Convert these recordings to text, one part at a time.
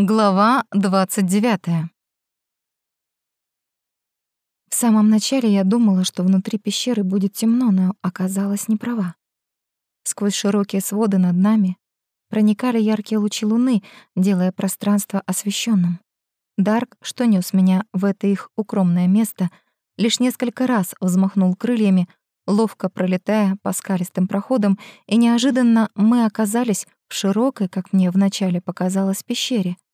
Глава 29. В самом начале я думала, что внутри пещеры будет темно, но оказалась не права. Сквозь широкие своды над нами проникали яркие лучи луны, делая пространство освещенным. Дарк, что нес меня в это их укромное место, лишь несколько раз взмахнул крыльями, ловко пролетая по скалистым проходам, и неожиданно мы оказались в широкой, как мне вначале показалось, пещере —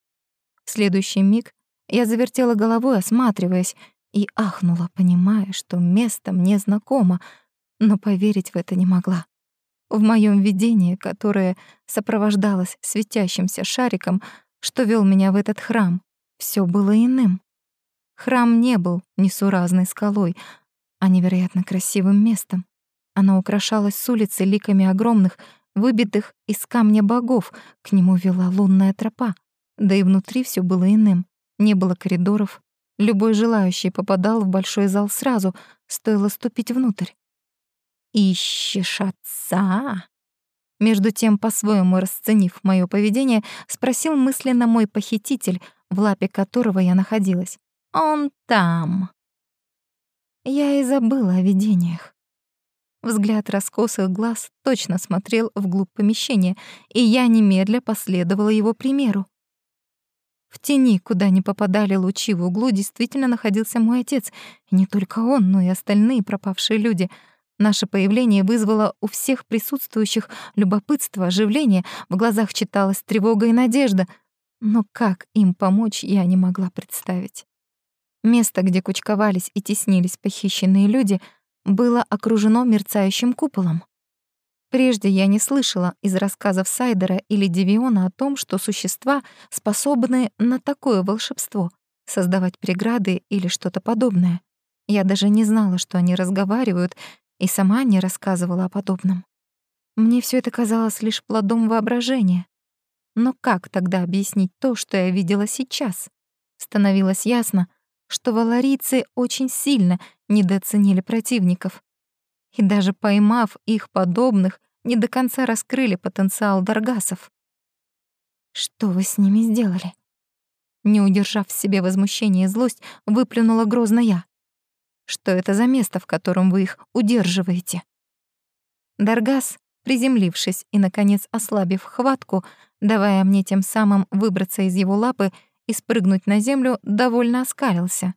следующий миг я завертела головой, осматриваясь, и ахнула, понимая, что место мне знакомо, но поверить в это не могла. В моем видении, которое сопровождалось светящимся шариком, что вел меня в этот храм, все было иным. Храм не был несуразной скалой, а невероятно красивым местом. Оно украшалось с улицы ликами огромных, выбитых из камня богов, к нему вела лунная тропа. Да и внутри все было иным. Не было коридоров. Любой желающий попадал в большой зал сразу, стоило ступить внутрь. «Ищешь отца?» Между тем, по-своему расценив моё поведение, спросил мысленно мой похититель, в лапе которого я находилась. «Он там». Я и забыла о видениях. Взгляд раскосых глаз точно смотрел вглубь помещения, и я немедля последовала его примеру. В тени, куда не попадали лучи в углу, действительно находился мой отец. И не только он, но и остальные пропавшие люди. Наше появление вызвало у всех присутствующих любопытство, оживление, в глазах читалась тревога и надежда. Но как им помочь, я не могла представить. Место, где кучковались и теснились похищенные люди, было окружено мерцающим куполом. Прежде я не слышала из рассказов Сайдера или Девиона о том, что существа способны на такое волшебство — создавать преграды или что-то подобное. Я даже не знала, что они разговаривают, и сама не рассказывала о подобном. Мне все это казалось лишь плодом воображения. Но как тогда объяснить то, что я видела сейчас? Становилось ясно, что валарийцы очень сильно недооценили противников. И даже поймав их подобных, не до конца раскрыли потенциал даргасов. «Что вы с ними сделали?» Не удержав в себе возмущение и злость, выплюнула грозно я. «Что это за место, в котором вы их удерживаете?» Даргас, приземлившись и, наконец, ослабив хватку, давая мне тем самым выбраться из его лапы и спрыгнуть на землю, довольно оскалился.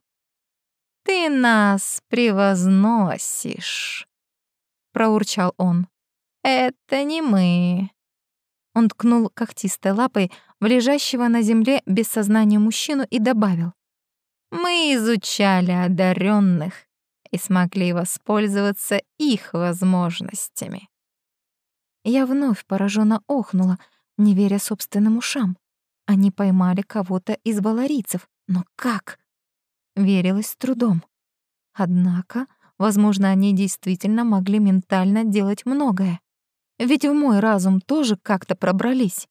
«Ты нас превозносишь», — проурчал он. «Это не мы». Он ткнул когтистой лапой в лежащего на земле без сознания мужчину и добавил. «Мы изучали одаренных и смогли воспользоваться их возможностями». Я вновь пораженно охнула, не веря собственным ушам. Они поймали кого-то из валарийцев, но как? Верилась с трудом. Однако, возможно, они действительно могли ментально делать многое. Ведь в мой разум тоже как-то пробрались.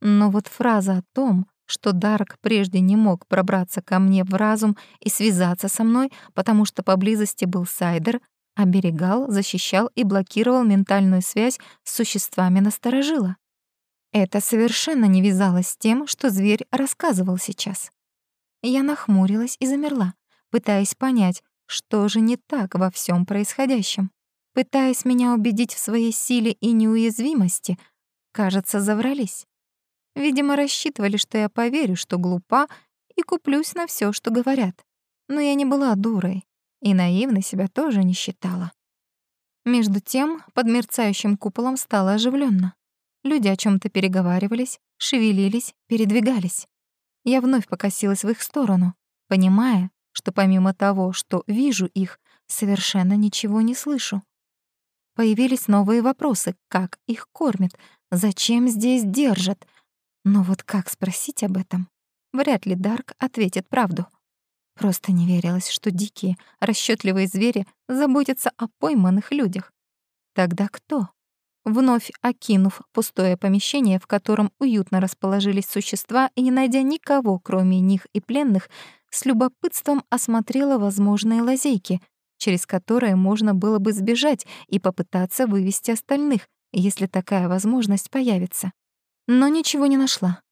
Но вот фраза о том, что Дарк прежде не мог пробраться ко мне в разум и связаться со мной, потому что поблизости был Сайдер, оберегал, защищал и блокировал ментальную связь с существами насторожила. Это совершенно не вязалось с тем, что зверь рассказывал сейчас. Я нахмурилась и замерла, пытаясь понять, что же не так во всем происходящем пытаясь меня убедить в своей силе и неуязвимости, кажется, заврались. Видимо, рассчитывали, что я поверю, что глупа, и куплюсь на все, что говорят. Но я не была дурой, и наивно себя тоже не считала. Между тем, под мерцающим куполом стало оживленно. Люди о чем то переговаривались, шевелились, передвигались. Я вновь покосилась в их сторону, понимая, что помимо того, что вижу их, совершенно ничего не слышу. Появились новые вопросы. Как их кормят? Зачем здесь держат? Но вот как спросить об этом? Вряд ли Дарк ответит правду. Просто не верилось, что дикие, расчетливые звери заботятся о пойманных людях. Тогда кто? Вновь окинув пустое помещение, в котором уютно расположились существа, и не найдя никого, кроме них и пленных, с любопытством осмотрела возможные лазейки, через которое можно было бы сбежать и попытаться вывести остальных, если такая возможность появится. Но ничего не нашла.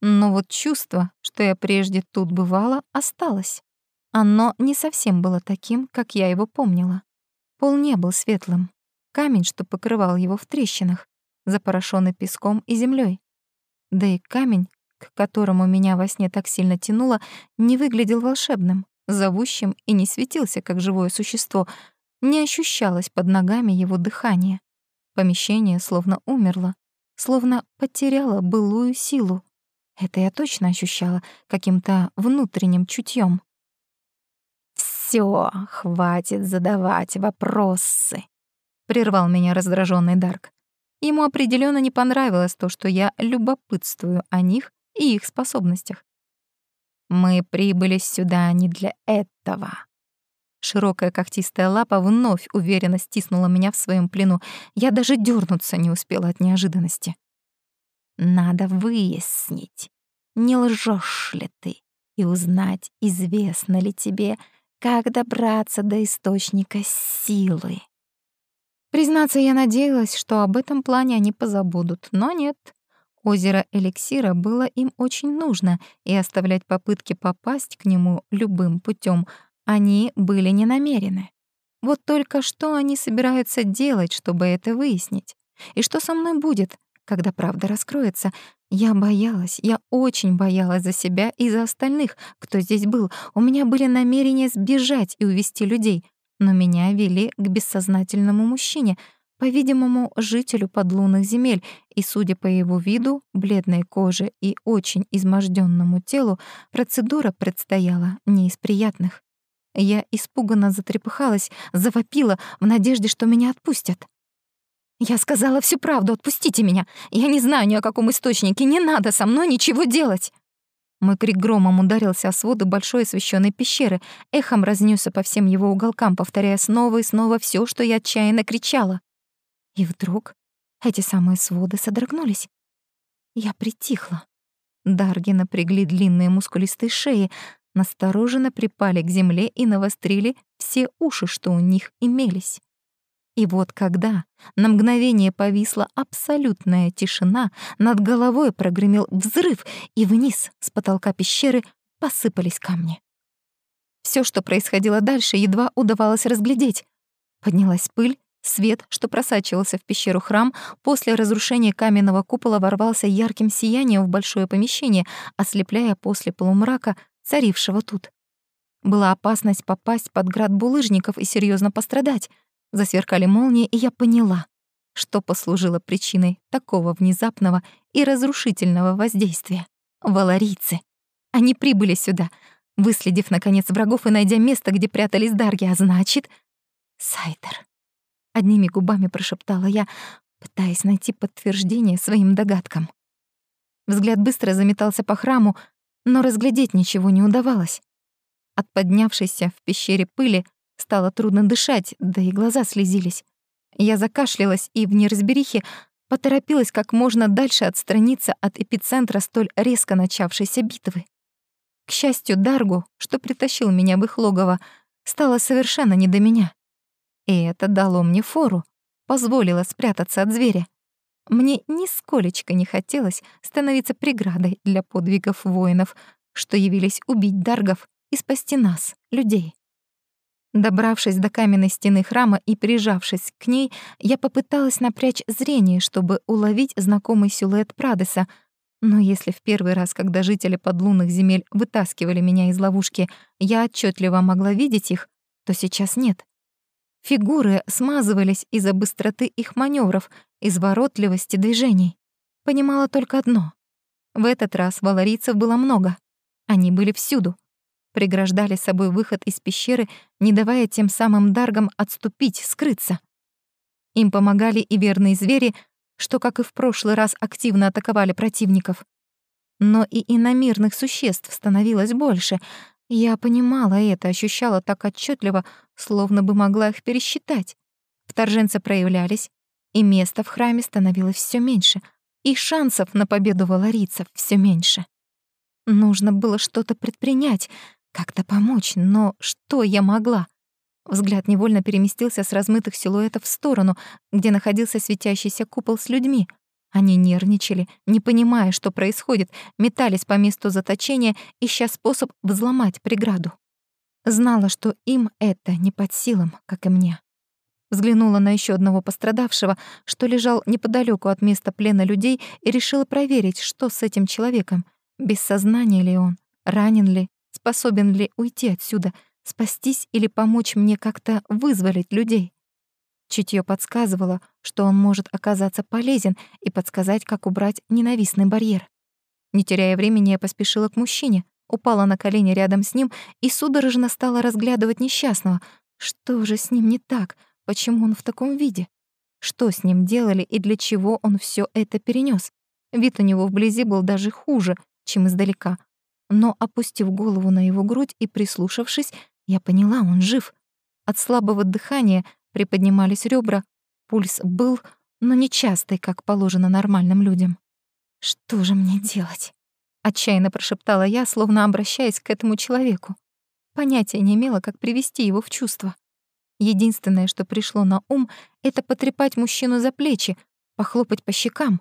Но вот чувство, что я прежде тут бывала, осталось. Оно не совсем было таким, как я его помнила. Пол не был светлым. Камень, что покрывал его в трещинах, запорошенный песком и землей. Да и камень, к которому меня во сне так сильно тянуло, не выглядел волшебным, зовущим и не светился, как живое существо, не ощущалось под ногами его дыхание. Помещение словно умерло, словно потеряло былую силу. Это я точно ощущала каким-то внутренним чутьем. Все, хватит задавать вопросы», — прервал меня раздраженный Дарк. Ему определенно не понравилось то, что я любопытствую о них и их способностях. «Мы прибыли сюда не для этого». Широкая когтистая лапа вновь уверенно стиснула меня в своем плену. Я даже дернуться не успела от неожиданности. «Надо выяснить, не лжешь ли ты, и узнать, известно ли тебе, как добраться до источника силы». Признаться, я надеялась, что об этом плане они позабудут, но нет. Озеро Эликсира было им очень нужно, и оставлять попытки попасть к нему любым путем они были не намерены. Вот только что они собираются делать, чтобы это выяснить? И что со мной будет, когда правда раскроется? Я боялась, я очень боялась за себя и за остальных, кто здесь был. У меня были намерения сбежать и увести людей, но меня вели к бессознательному мужчине, по-видимому, жителю подлунных земель, и, судя по его виду, бледной коже и очень изможденному телу, процедура предстояла не из приятных. Я испуганно затрепыхалась, завопила в надежде, что меня отпустят. «Я сказала всю правду, отпустите меня! Я не знаю ни о каком источнике, не надо со мной ничего делать!» Мой крик громом ударился о своды большой освещенной пещеры, эхом разнесся по всем его уголкам, повторяя снова и снова все, что я отчаянно кричала. И вдруг эти самые своды содрогнулись. Я притихла. Дарги напрягли длинные мускулистые шеи, настороженно припали к земле и навострили все уши, что у них имелись. И вот когда на мгновение повисла абсолютная тишина, над головой прогремел взрыв, и вниз с потолка пещеры посыпались камни. Все, что происходило дальше, едва удавалось разглядеть. Поднялась пыль, свет, что просачивался в пещеру храм, после разрушения каменного купола ворвался ярким сиянием в большое помещение, ослепляя после полумрака, царившего тут. Была опасность попасть под град булыжников и серьезно пострадать — Засверкали молнии, и я поняла, что послужило причиной такого внезапного и разрушительного воздействия. Валарийцы. Они прибыли сюда, выследив, наконец, врагов и найдя место, где прятались дарги, а значит... Сайтер. Одними губами прошептала я, пытаясь найти подтверждение своим догадкам. Взгляд быстро заметался по храму, но разглядеть ничего не удавалось. От поднявшейся в пещере пыли Стало трудно дышать, да и глаза слезились. Я закашлялась и в неразберихе поторопилась как можно дальше отстраниться от эпицентра столь резко начавшейся битвы. К счастью, Даргу, что притащил меня в их логово, стало совершенно не до меня. И это дало мне фору, позволило спрятаться от зверя. Мне нисколечко не хотелось становиться преградой для подвигов воинов, что явились убить Даргов и спасти нас, людей. Добравшись до каменной стены храма и прижавшись к ней, я попыталась напрячь зрение, чтобы уловить знакомый силуэт Прадеса, но если в первый раз, когда жители подлунных земель вытаскивали меня из ловушки, я отчетливо могла видеть их, то сейчас нет. Фигуры смазывались из-за быстроты их маневров, изворотливости движений. Понимала только одно. В этот раз валарийцев было много. Они были всюду преграждали собой выход из пещеры, не давая тем самым даргам отступить, скрыться. Им помогали и верные звери, что, как и в прошлый раз, активно атаковали противников. Но и иномирных существ становилось больше. Я понимала это, ощущала так отчетливо, словно бы могла их пересчитать. Вторженцы проявлялись, и места в храме становилось все меньше, и шансов на победу валарийцев все меньше. Нужно было что-то предпринять, как-то помочь, но что я могла? Взгляд невольно переместился с размытых силуэтов в сторону, где находился светящийся купол с людьми. Они нервничали, не понимая, что происходит, метались по месту заточения, ища способ взломать преграду. Знала, что им это не под силам, как и мне. Взглянула на еще одного пострадавшего, что лежал неподалеку от места плена людей, и решила проверить, что с этим человеком. Без сознания ли он, ранен ли, способен ли уйти отсюда, спастись или помочь мне как-то вызволить людей. Чутье подсказывало, что он может оказаться полезен и подсказать, как убрать ненавистный барьер. Не теряя времени, я поспешила к мужчине, упала на колени рядом с ним и судорожно стала разглядывать несчастного. Что же с ним не так? Почему он в таком виде? Что с ним делали и для чего он все это перенес? Вид у него вблизи был даже хуже, чем издалека. Но, опустив голову на его грудь и прислушавшись, я поняла, он жив. От слабого дыхания приподнимались ребра, пульс был, но не частый, как положено нормальным людям. «Что же мне делать?» — отчаянно прошептала я, словно обращаясь к этому человеку. Понятия не имела, как привести его в чувство. Единственное, что пришло на ум, это потрепать мужчину за плечи, похлопать по щекам.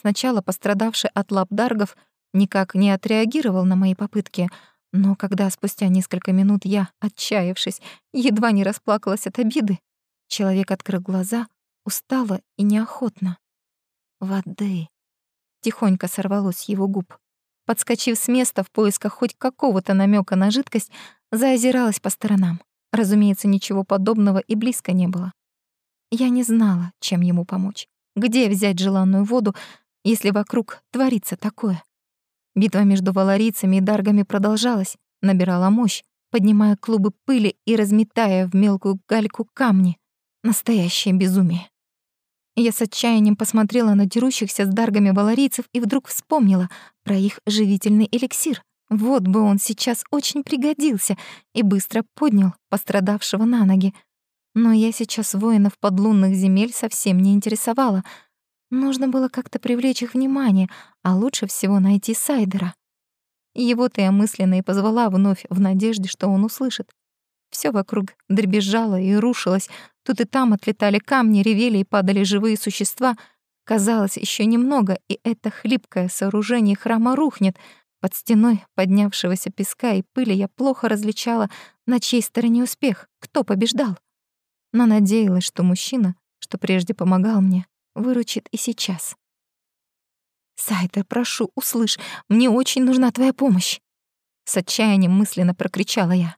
Сначала пострадавший от лап даргов никак не отреагировал на мои попытки, но когда спустя несколько минут я, отчаявшись, едва не расплакалась от обиды, Человек открыл глаза, устало и неохотно. «Воды!» Тихонько сорвалось его губ. Подскочив с места в поисках хоть какого-то намека на жидкость, заозиралась по сторонам. Разумеется, ничего подобного и близко не было. Я не знала, чем ему помочь. Где взять желанную воду, если вокруг творится такое? Битва между валарийцами и даргами продолжалась, набирала мощь, поднимая клубы пыли и разметая в мелкую гальку камни. Настоящее безумие. Я с отчаянием посмотрела на дерущихся с даргами валарийцев и вдруг вспомнила про их живительный эликсир. Вот бы он сейчас очень пригодился и быстро поднял пострадавшего на ноги. Но я сейчас воинов подлунных земель совсем не интересовала. Нужно было как-то привлечь их внимание, а лучше всего найти Сайдера. Его-то я мысленно и позвала вновь в надежде, что он услышит. Все вокруг дребезжало и рушилось. Тут и там отлетали камни, ревели и падали живые существа. Казалось, еще немного, и это хлипкое сооружение храма рухнет. Под стеной поднявшегося песка и пыли я плохо различала, на чьей стороне успех, кто побеждал. Но надеялась, что мужчина, что прежде помогал мне, выручит и сейчас. «Сайдер, прошу, услышь, мне очень нужна твоя помощь!» С отчаянием мысленно прокричала я.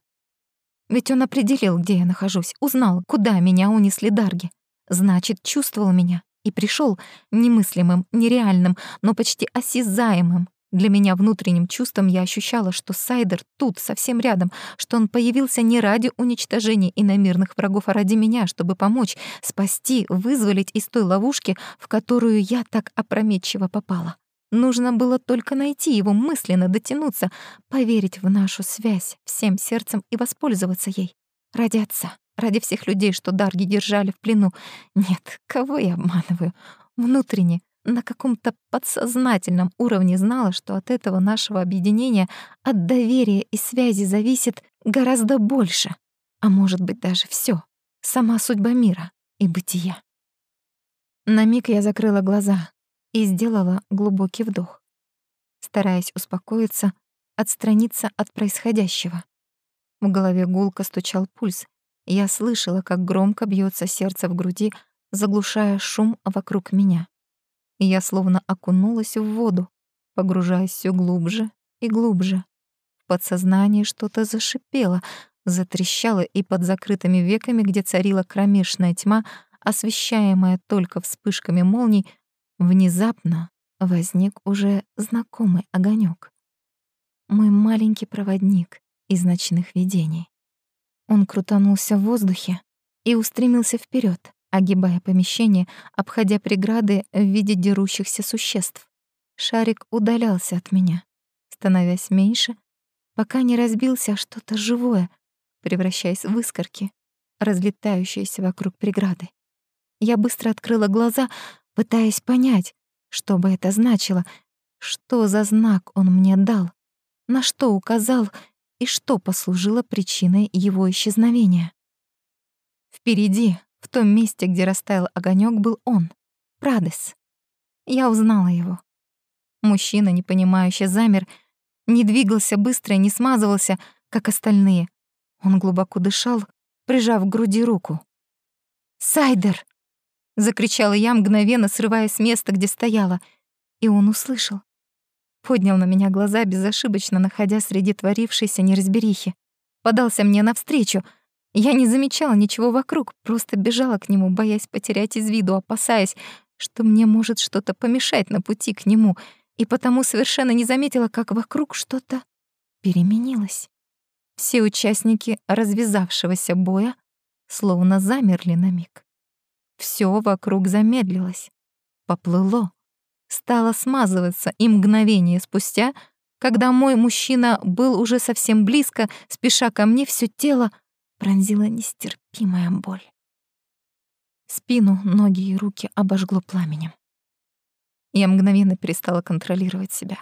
Ведь он определил, где я нахожусь, узнал, куда меня унесли дарги. Значит, чувствовал меня и пришел немыслимым, нереальным, но почти осязаемым. Для меня внутренним чувством я ощущала, что Сайдер тут, совсем рядом, что он появился не ради уничтожения иномирных врагов, а ради меня, чтобы помочь, спасти, вызволить из той ловушки, в которую я так опрометчиво попала. Нужно было только найти его, мысленно дотянуться, поверить в нашу связь всем сердцем и воспользоваться ей. Ради отца, ради всех людей, что Дарги держали в плену. Нет, кого я обманываю? Внутренне, на каком-то подсознательном уровне знала, что от этого нашего объединения, от доверия и связи зависит гораздо больше, а может быть даже все, сама судьба мира и бытия. На миг я закрыла глаза, и сделала глубокий вдох, стараясь успокоиться, отстраниться от происходящего. В голове гулко стучал пульс, я слышала, как громко бьется сердце в груди, заглушая шум вокруг меня. Я словно окунулась в воду, погружаясь все глубже и глубже. В подсознании что-то зашипело, затрещало, и под закрытыми веками, где царила кромешная тьма, освещаемая только вспышками молний, Внезапно возник уже знакомый огонек. Мой маленький проводник из ночных видений. Он крутанулся в воздухе и устремился вперед, огибая помещение, обходя преграды в виде дерущихся существ. Шарик удалялся от меня, становясь меньше, пока не разбился что-то живое, превращаясь в искорки, разлетающиеся вокруг преграды. Я быстро открыла глаза, пытаясь понять, что бы это значило, что за знак он мне дал, на что указал и что послужило причиной его исчезновения. Впереди, в том месте, где растаял огонек, был он, Прадес. Я узнала его. Мужчина, непонимающе замер, не двигался быстро и не смазывался, как остальные. Он глубоко дышал, прижав к груди руку. «Сайдер!» — закричала я, мгновенно срываясь с места, где стояла. И он услышал. Поднял на меня глаза, безошибочно находя среди творившейся неразберихи. Подался мне навстречу. Я не замечала ничего вокруг, просто бежала к нему, боясь потерять из виду, опасаясь, что мне может что-то помешать на пути к нему, и потому совершенно не заметила, как вокруг что-то переменилось. Все участники развязавшегося боя словно замерли на миг. Все вокруг замедлилось, поплыло, стало смазываться, и мгновение спустя, когда мой мужчина был уже совсем близко, спеша ко мне, все тело пронзила нестерпимая боль. Спину, ноги и руки обожгло пламенем. Я мгновенно перестала контролировать себя.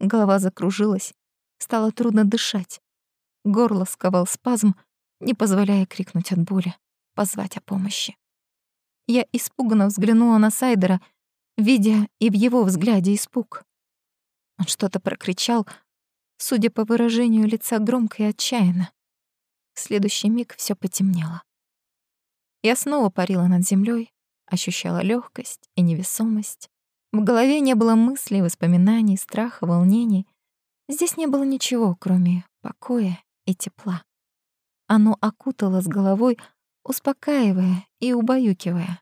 Голова закружилась, стало трудно дышать. Горло сковал спазм, не позволяя крикнуть от боли, позвать о помощи. Я испуганно взглянула на Сайдера, видя и в его взгляде испуг. Он что-то прокричал, судя по выражению лица громко и отчаянно. В следующий миг все потемнело. Я снова парила над землей, ощущала легкость и невесомость. В голове не было мыслей, воспоминаний, страха, волнений. Здесь не было ничего, кроме покоя и тепла. Оно окутало с головой, успокаивая и убаюкивая.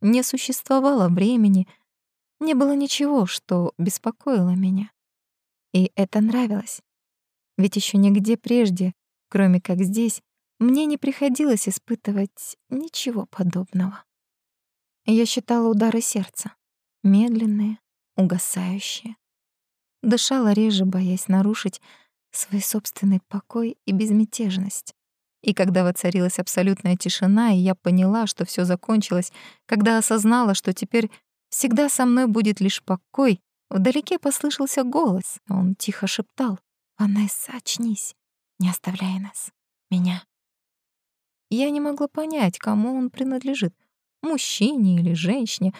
Не существовало времени, не было ничего, что беспокоило меня. И это нравилось. Ведь еще нигде прежде, кроме как здесь, мне не приходилось испытывать ничего подобного. Я считала удары сердца, медленные, угасающие. Дышала реже, боясь нарушить свой собственный покой и безмятежность. И когда воцарилась абсолютная тишина, и я поняла, что все закончилось, когда осознала, что теперь всегда со мной будет лишь покой, вдалеке послышался голос. Он тихо шептал «Ванесса, очнись, не оставляй нас, меня». Я не могла понять, кому он принадлежит, мужчине или женщине.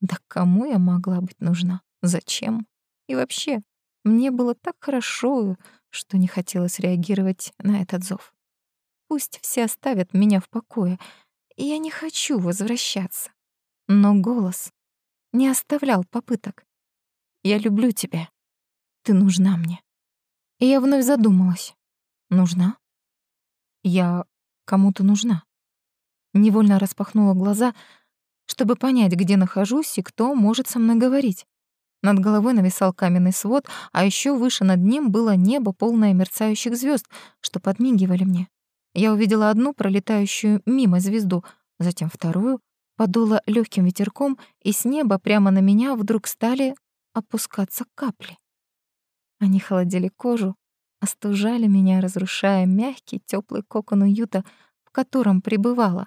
Да кому я могла быть нужна? Зачем? И вообще, мне было так хорошо, что не хотелось реагировать на этот зов. Пусть все оставят меня в покое, я не хочу возвращаться. Но голос не оставлял попыток. «Я люблю тебя. Ты нужна мне». И я вновь задумалась. Нужна? Я кому-то нужна. Невольно распахнула глаза, чтобы понять, где нахожусь и кто может со мной говорить. Над головой нависал каменный свод, а еще выше над ним было небо, полное мерцающих звезд, что подмигивали мне. Я увидела одну пролетающую мимо звезду, затем вторую, подуло легким ветерком, и с неба прямо на меня вдруг стали опускаться капли. Они холодили кожу, остужали меня, разрушая мягкий, теплый кокон уюта, в котором пребывала.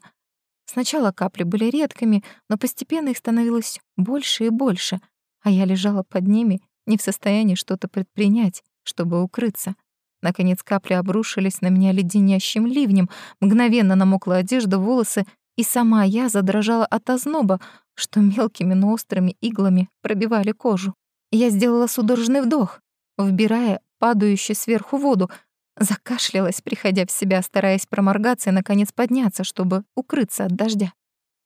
Сначала капли были редкими, но постепенно их становилось больше и больше, а я лежала под ними, не в состоянии что-то предпринять, чтобы укрыться. Наконец капли обрушились на меня леденящим ливнем, мгновенно намокла одежда, волосы, и сама я задрожала от озноба, что мелкими, но острыми иглами пробивали кожу. Я сделала судорожный вдох, вбирая падающую сверху воду, закашлялась, приходя в себя, стараясь проморгаться и, наконец, подняться, чтобы укрыться от дождя.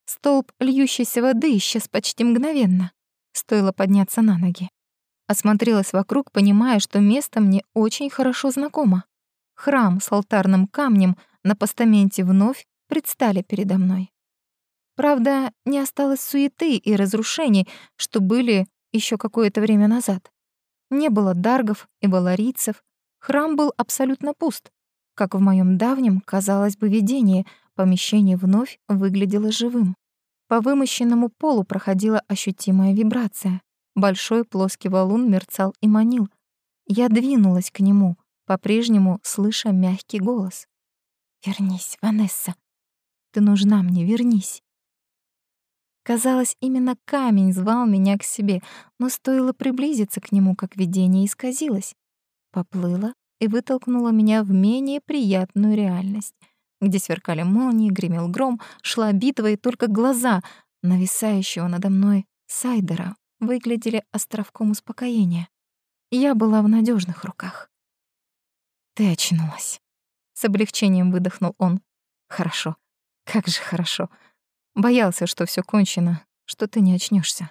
Столб льющейся воды исчез почти мгновенно. Стоило подняться на ноги. Осмотрелась вокруг, понимая, что место мне очень хорошо знакомо. Храм с алтарным камнем на постаменте вновь предстали передо мной. Правда, не осталось суеты и разрушений, что были еще какое-то время назад. Не было даргов и валарийцев, храм был абсолютно пуст. Как в моем давнем, казалось бы, видении, помещение вновь выглядело живым. По вымощенному полу проходила ощутимая вибрация. Большой плоский валун мерцал и манил. Я двинулась к нему, по-прежнему слыша мягкий голос. «Вернись, Ванесса. Ты нужна мне, вернись». Казалось, именно камень звал меня к себе, но стоило приблизиться к нему, как видение исказилось. Поплыло и вытолкнуло меня в менее приятную реальность, где сверкали молнии, гремел гром, шла битва, и только глаза нависающего надо мной Сайдера выглядели островком успокоения. Я была в надежных руках. «Ты очнулась». С облегчением выдохнул он. «Хорошо. Как же хорошо. Боялся, что все кончено, что ты не очнешься.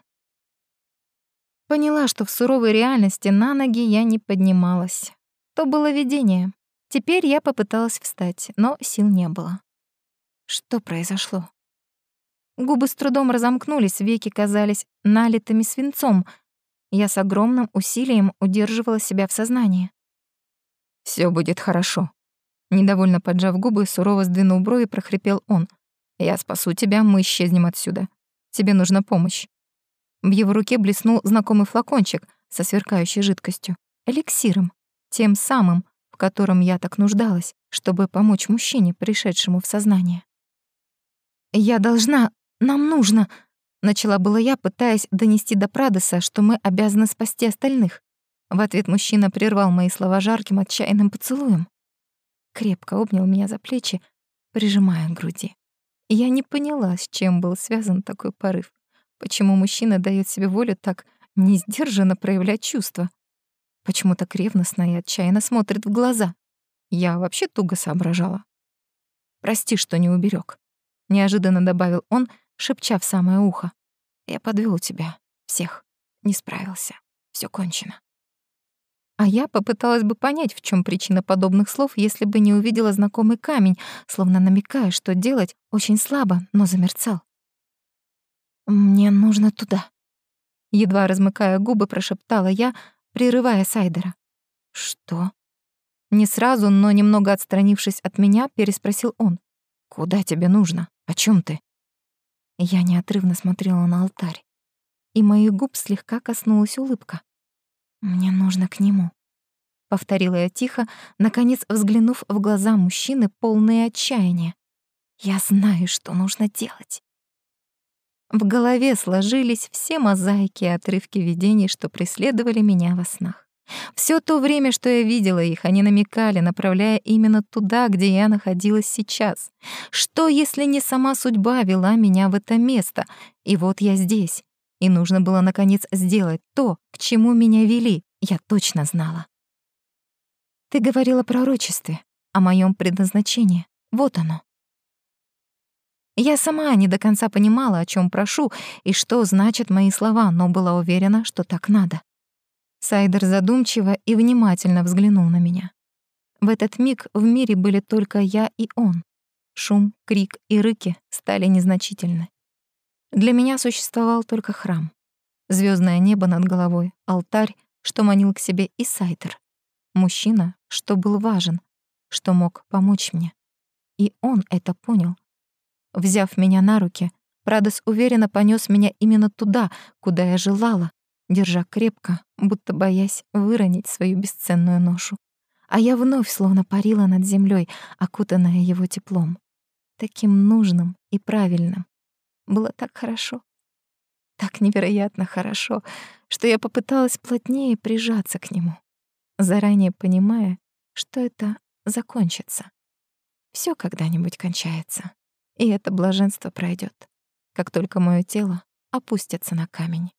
Поняла, что в суровой реальности на ноги я не поднималась. То было видение. Теперь я попыталась встать, но сил не было. Что произошло? Губы с трудом разомкнулись, веки казались налитыми свинцом. Я с огромным усилием удерживала себя в сознании. Все будет хорошо», Недовольно поджав губы, сурово сдвинул брови, прохрипел он. «Я спасу тебя, мы исчезнем отсюда. Тебе нужна помощь». В его руке блеснул знакомый флакончик со сверкающей жидкостью, эликсиром, тем самым, в котором я так нуждалась, чтобы помочь мужчине, пришедшему в сознание. «Я должна, нам нужно», — начала была я, пытаясь донести до Прадеса, что мы обязаны спасти остальных. В ответ мужчина прервал мои слова жарким, отчаянным поцелуем крепко обнял меня за плечи, прижимая к груди. Я не поняла, с чем был связан такой порыв. Почему мужчина даёт себе волю так несдержанно проявлять чувства? Почему так ревностно и отчаянно смотрит в глаза? Я вообще туго соображала. «Прости, что не уберег, неожиданно добавил он, шепча в самое ухо. «Я подвел тебя, всех, не справился, все кончено». А я попыталась бы понять, в чем причина подобных слов, если бы не увидела знакомый камень, словно намекая, что делать очень слабо, но замерцал. «Мне нужно туда», — едва размыкая губы, прошептала я, прерывая Сайдера. «Что?» Не сразу, но немного отстранившись от меня, переспросил он. «Куда тебе нужно? О чем ты?» Я неотрывно смотрела на алтарь, и моих губ слегка коснулась улыбка. «Мне нужно к нему», — повторила я тихо, наконец взглянув в глаза мужчины, полные отчаяния. «Я знаю, что нужно делать». В голове сложились все мозаики и отрывки видений, что преследовали меня во снах. Все то время, что я видела их, они намекали, направляя именно туда, где я находилась сейчас. Что, если не сама судьба вела меня в это место? И вот я здесь, и нужно было, наконец, сделать то, к чему меня вели, я точно знала. Ты говорила о пророчестве, о моем предназначении. Вот оно. Я сама не до конца понимала, о чем прошу и что значат мои слова, но была уверена, что так надо. Сайдер задумчиво и внимательно взглянул на меня. В этот миг в мире были только я и он. Шум, крик и рыки стали незначительны. Для меня существовал только храм. звездное небо над головой, алтарь, что манил к себе и Сайтер. Мужчина, что был важен, что мог помочь мне. И он это понял. Взяв меня на руки, Прадос уверенно понес меня именно туда, куда я желала, держа крепко, будто боясь выронить свою бесценную ношу. А я вновь словно парила над землей, окутанная его теплом. Таким нужным и правильным, было так хорошо. Так невероятно хорошо, что я попыталась плотнее прижаться к нему, заранее понимая, что это закончится. Все когда-нибудь кончается, и это блаженство пройдет, как только мое тело опустится на камень.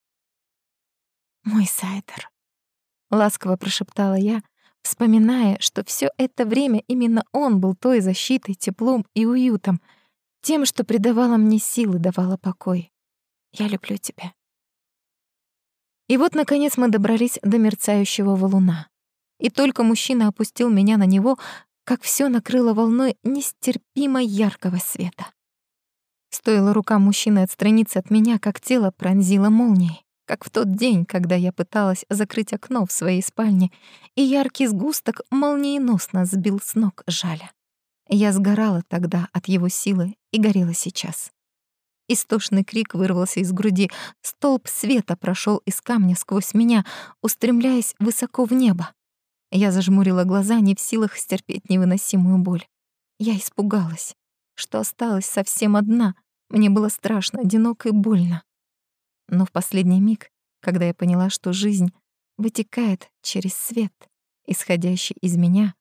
«Мой Сайдер», — ласково прошептала я, вспоминая, что все это время именно он был той защитой, теплом и уютом — тем, что придавало мне силы, давало покой. Я люблю тебя. И вот, наконец, мы добрались до мерцающего валуна. И только мужчина опустил меня на него, как все накрыло волной нестерпимо яркого света. Стоило рукам мужчины отстраниться от меня, как тело пронзило молнией, как в тот день, когда я пыталась закрыть окно в своей спальне, и яркий сгусток молниеносно сбил с ног жаля. Я сгорала тогда от его силы и горела сейчас. Истошный крик вырвался из груди. Столб света прошел из камня сквозь меня, устремляясь высоко в небо. Я зажмурила глаза, не в силах стерпеть невыносимую боль. Я испугалась, что осталась совсем одна. Мне было страшно, одиноко и больно. Но в последний миг, когда я поняла, что жизнь вытекает через свет, исходящий из меня,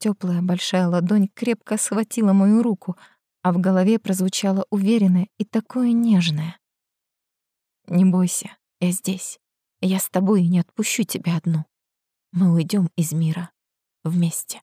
Теплая большая ладонь крепко схватила мою руку, а в голове прозвучало уверенное и такое нежное. «Не бойся, Я здесь. Я с тобой и не отпущу тебя одну. Мы уйдем из мира вместе.